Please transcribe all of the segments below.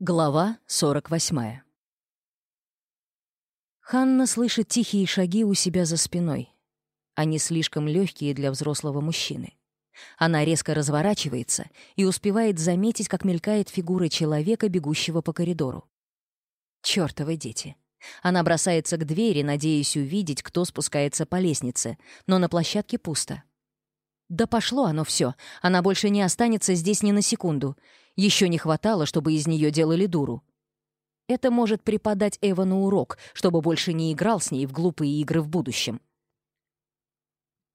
Глава 48. Ханна слышит тихие шаги у себя за спиной. Они слишком легкие для взрослого мужчины. Она резко разворачивается и успевает заметить, как мелькает фигура человека, бегущего по коридору. Чёртовы дети. Она бросается к двери, надеясь увидеть, кто спускается по лестнице, но на площадке пусто. Да пошло оно все. Она больше не останется здесь ни на секунду. Еще не хватало, чтобы из нее делали дуру. Это может преподать Эвану урок, чтобы больше не играл с ней в глупые игры в будущем.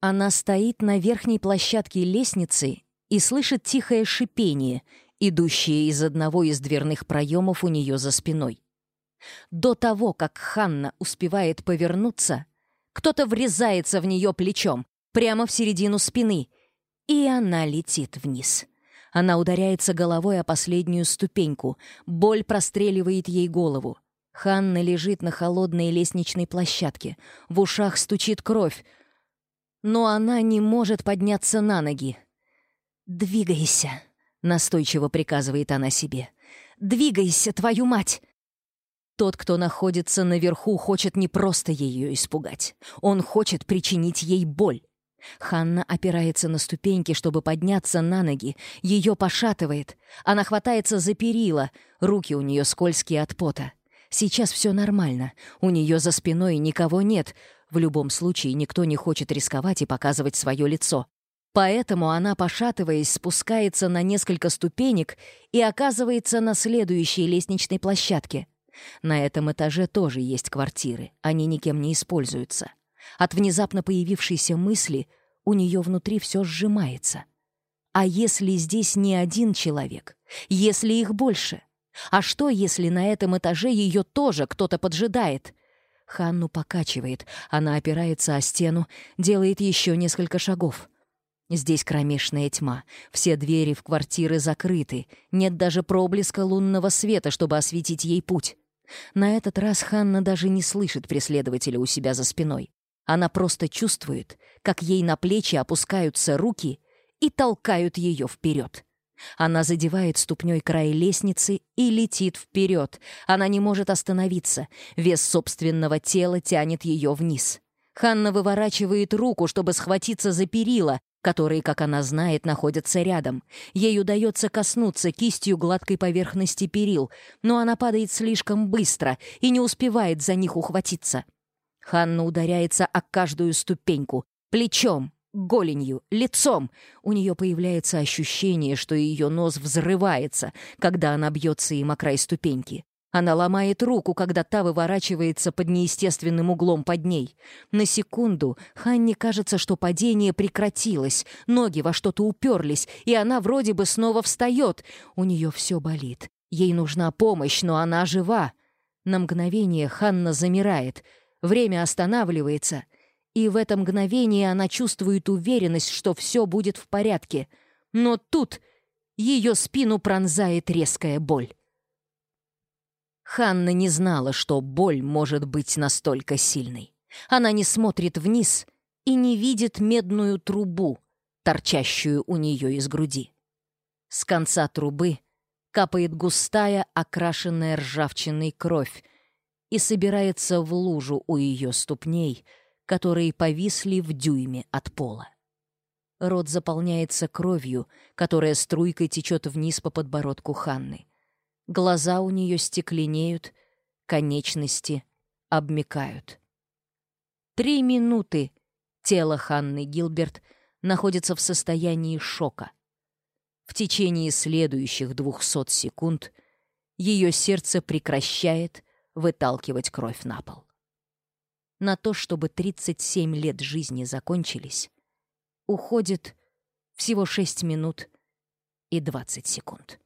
Она стоит на верхней площадке лестницы и слышит тихое шипение, идущее из одного из дверных проемов у нее за спиной. До того, как Ханна успевает повернуться, кто-то врезается в нее плечом, прямо в середину спины. И она летит вниз. Она ударяется головой о последнюю ступеньку. Боль простреливает ей голову. Ханна лежит на холодной лестничной площадке. В ушах стучит кровь. Но она не может подняться на ноги. «Двигайся», — настойчиво приказывает она себе. «Двигайся, твою мать!» Тот, кто находится наверху, хочет не просто ее испугать. Он хочет причинить ей боль. Ханна опирается на ступеньки, чтобы подняться на ноги. Ее пошатывает. Она хватается за перила. Руки у нее скользкие от пота. Сейчас все нормально. У нее за спиной никого нет. В любом случае, никто не хочет рисковать и показывать свое лицо. Поэтому она, пошатываясь, спускается на несколько ступенек и оказывается на следующей лестничной площадке. На этом этаже тоже есть квартиры. Они никем не используются. От внезапно появившейся мысли у нее внутри все сжимается. А если здесь не один человек? Если их больше? А что, если на этом этаже ее тоже кто-то поджидает? Ханну покачивает, она опирается о стену, делает еще несколько шагов. Здесь кромешная тьма, все двери в квартиры закрыты, нет даже проблеска лунного света, чтобы осветить ей путь. На этот раз Ханна даже не слышит преследователя у себя за спиной. Она просто чувствует, как ей на плечи опускаются руки и толкают ее вперед. Она задевает ступней край лестницы и летит вперед. Она не может остановиться. Вес собственного тела тянет ее вниз. Ханна выворачивает руку, чтобы схватиться за перила, которые, как она знает, находятся рядом. Ей удается коснуться кистью гладкой поверхности перил, но она падает слишком быстро и не успевает за них ухватиться. Ханна ударяется о каждую ступеньку. Плечом, голенью, лицом. У нее появляется ощущение, что ее нос взрывается, когда она бьется им о край ступеньки. Она ломает руку, когда та выворачивается под неестественным углом под ней. На секунду Ханне кажется, что падение прекратилось, ноги во что-то уперлись, и она вроде бы снова встает. У нее все болит. Ей нужна помощь, но она жива. На мгновение Ханна замирает — Время останавливается, и в это мгновение она чувствует уверенность, что все будет в порядке. Но тут ее спину пронзает резкая боль. Ханна не знала, что боль может быть настолько сильной. Она не смотрит вниз и не видит медную трубу, торчащую у нее из груди. С конца трубы капает густая, окрашенная ржавчиной кровь, и собирается в лужу у ее ступней, которые повисли в дюйме от пола. Рот заполняется кровью, которая струйкой течет вниз по подбородку Ханны. Глаза у нее стекленеют, конечности обмекают. Три минуты тело Ханны Гилберт находится в состоянии шока. В течение следующих 200 секунд ее сердце прекращает выталкивать кровь на пол. На то, чтобы 37 лет жизни закончились, уходит всего 6 минут и 20 секунд.